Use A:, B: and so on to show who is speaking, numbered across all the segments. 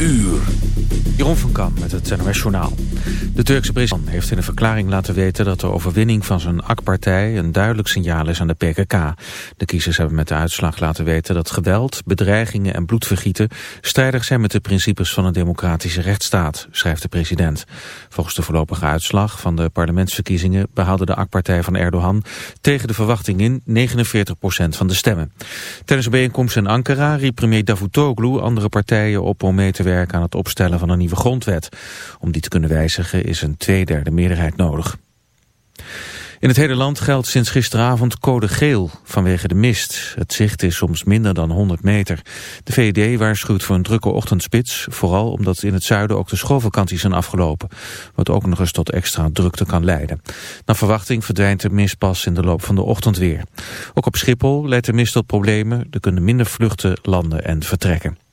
A: uur.
B: Jeroen van Kam met het NOS Journaal. De Turkse president heeft in een verklaring laten weten dat de overwinning van zijn AK-partij een duidelijk signaal is aan de PKK. De kiezers hebben met de uitslag laten weten dat geweld, bedreigingen en bloedvergieten strijdig zijn met de principes van een democratische rechtsstaat, schrijft de president. Volgens de voorlopige uitslag van de parlementsverkiezingen behaalde de AK-partij van Erdogan tegen de verwachting in 49% van de stemmen. Tijdens een bijeenkomst in Ankara riep premier Davutoglu andere partijen op om mee te werken aan het opstellen van een nieuwe grondwet. Om die te kunnen wijzigen is een tweederde meerderheid nodig. In het hele land geldt sinds gisteravond code geel vanwege de mist. Het zicht is soms minder dan 100 meter. De VED waarschuwt voor een drukke ochtendspits, vooral omdat in het zuiden ook de schoolvakanties zijn afgelopen, wat ook nog eens tot extra drukte kan leiden. Naar verwachting verdwijnt de mist pas in de loop van de ochtend weer. Ook op Schiphol leidt de mist tot problemen, er kunnen minder vluchten landen en vertrekken.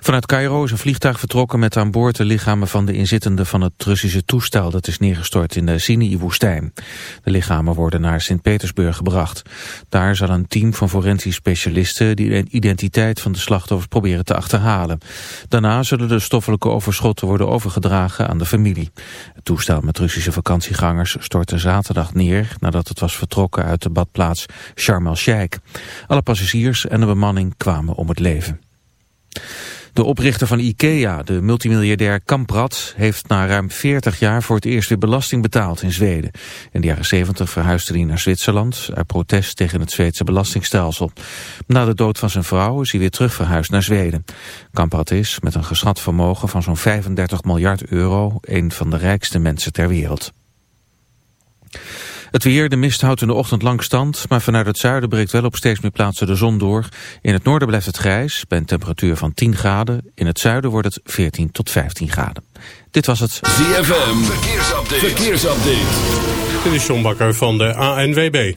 B: Vanuit Cairo is een vliegtuig vertrokken met aan boord de lichamen van de inzittenden van het Russische toestel dat is neergestort in de Sinai-woestijn. De lichamen worden naar Sint-Petersburg gebracht. Daar zal een team van forensisch specialisten de identiteit van de slachtoffers proberen te achterhalen. Daarna zullen de stoffelijke overschotten worden overgedragen aan de familie. Het toestel met Russische vakantiegangers stortte zaterdag neer nadat het was vertrokken uit de badplaats Sharm el-Sheikh. Alle passagiers en de bemanning kwamen om het leven. De oprichter van IKEA, de multimiljardair Kamprad, heeft na ruim 40 jaar voor het eerst weer belasting betaald in Zweden. In de jaren 70 verhuisde hij naar Zwitserland uit protest tegen het Zweedse belastingstelsel. Na de dood van zijn vrouw is hij weer terug verhuisd naar Zweden. Kamprad is, met een geschat vermogen van zo'n 35 miljard euro, een van de rijkste mensen ter wereld. Het weer, de mist houdt in de ochtend lang stand, maar vanuit het zuiden breekt wel op steeds meer plaatsen de zon door. In het noorden blijft het grijs, bij een temperatuur van 10 graden. In het zuiden wordt het 14 tot 15 graden. Dit was het
A: ZFM, verkeersupdate. verkeersupdate.
C: Dit is John Bakker van de ANWB.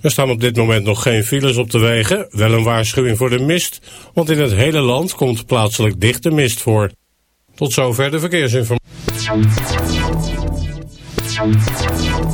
C: Er staan op dit moment nog geen files op de wegen, wel een waarschuwing voor de mist, want in het hele land komt plaatselijk dichte mist voor. Tot zover de verkeersinformatie.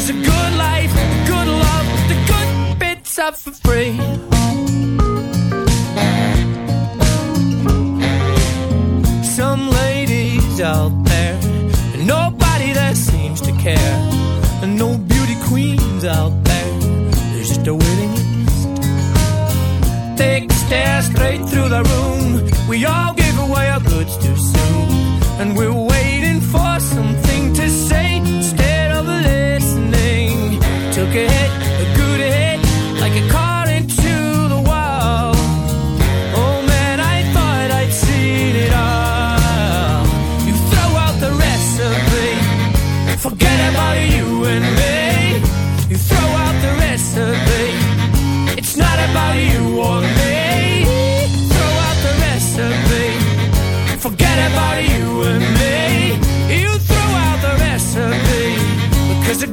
D: There's a good life, good love, the good bits up for free.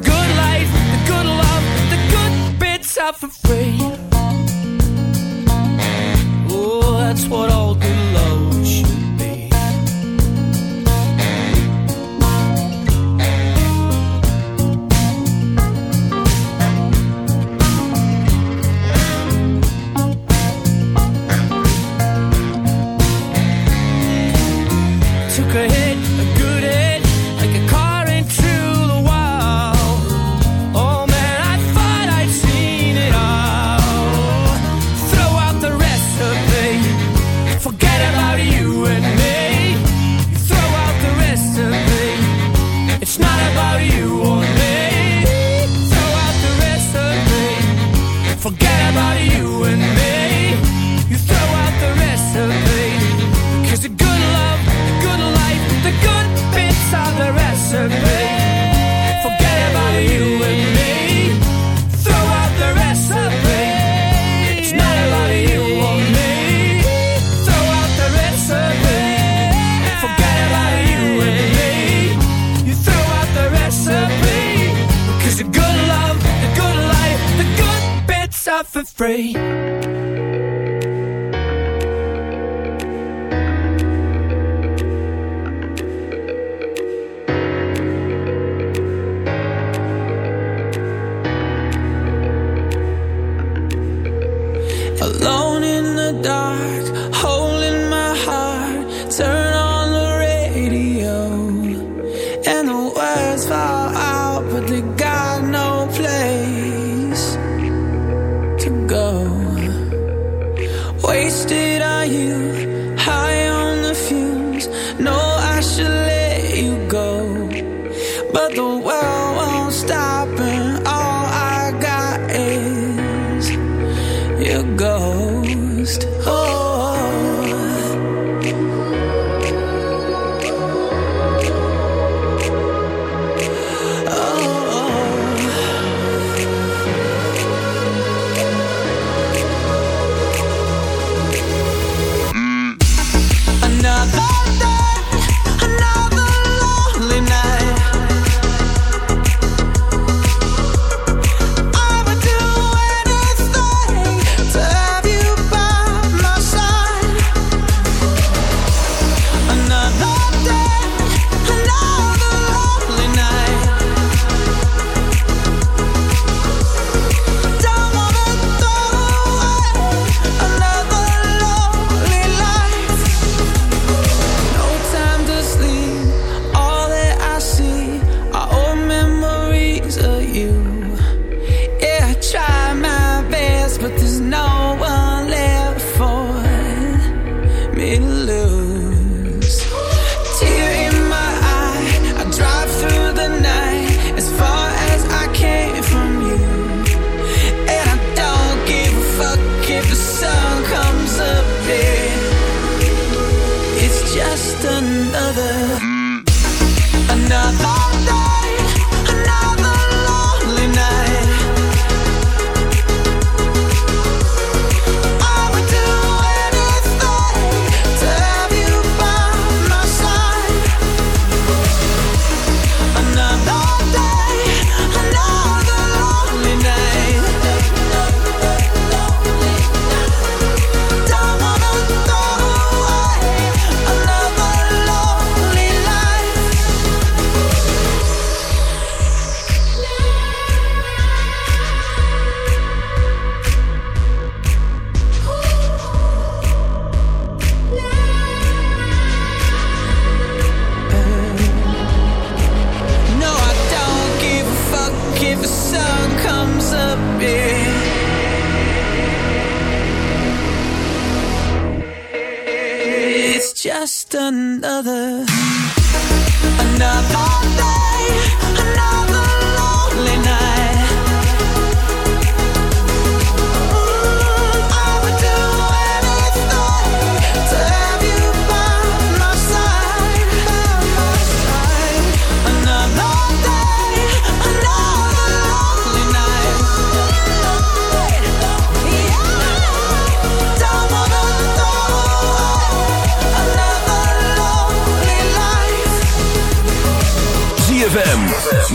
D: good life. free.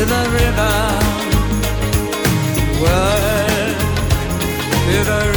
E: To the
F: rhythm. Work to the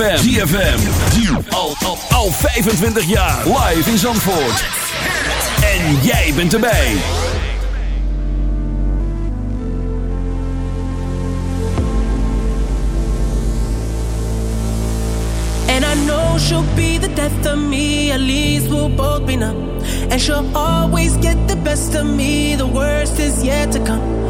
G: ZFM. ZFM. Al, al, al 25 jaar. Live in Zandvoort. En jij bent erbij.
D: And I know she'll be the death of me, at least we'll both be numb. And she'll always get the best of me, the worst is yet to come.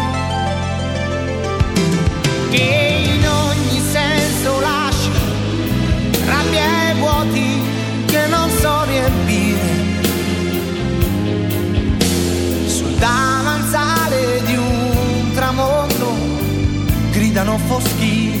H: che in ogni senso lasci rabbia e vuoti che non so riempire sul davanzale di un tramonto gridano foschie.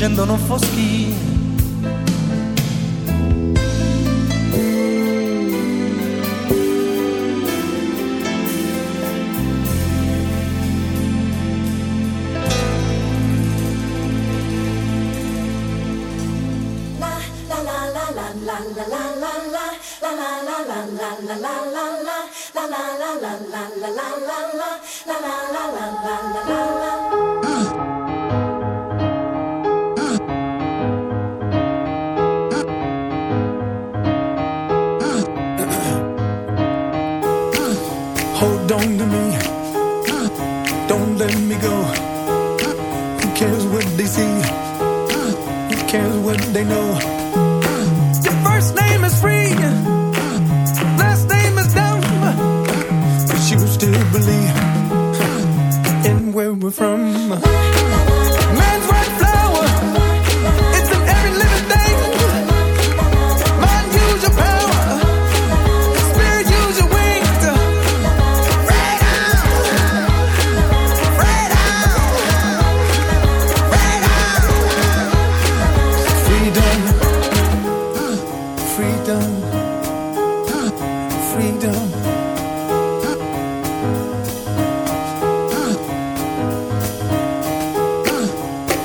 H: scendono foschi.
I: la la la la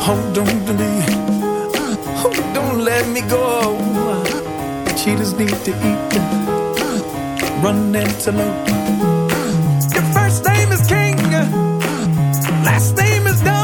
I: Hold don't believe. Uh, oh, don't let me go. Uh, cheetahs need to eat. Uh, run antelope. Your first name is King. Last name is.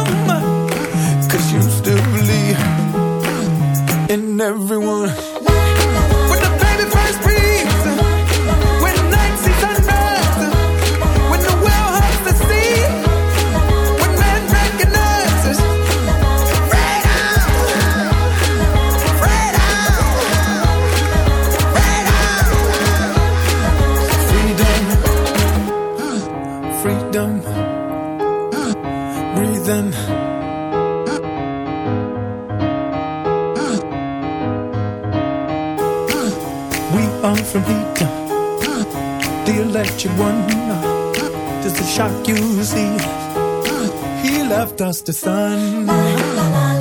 I: you. Just a ah, shock you see. Ah, he left us to sun.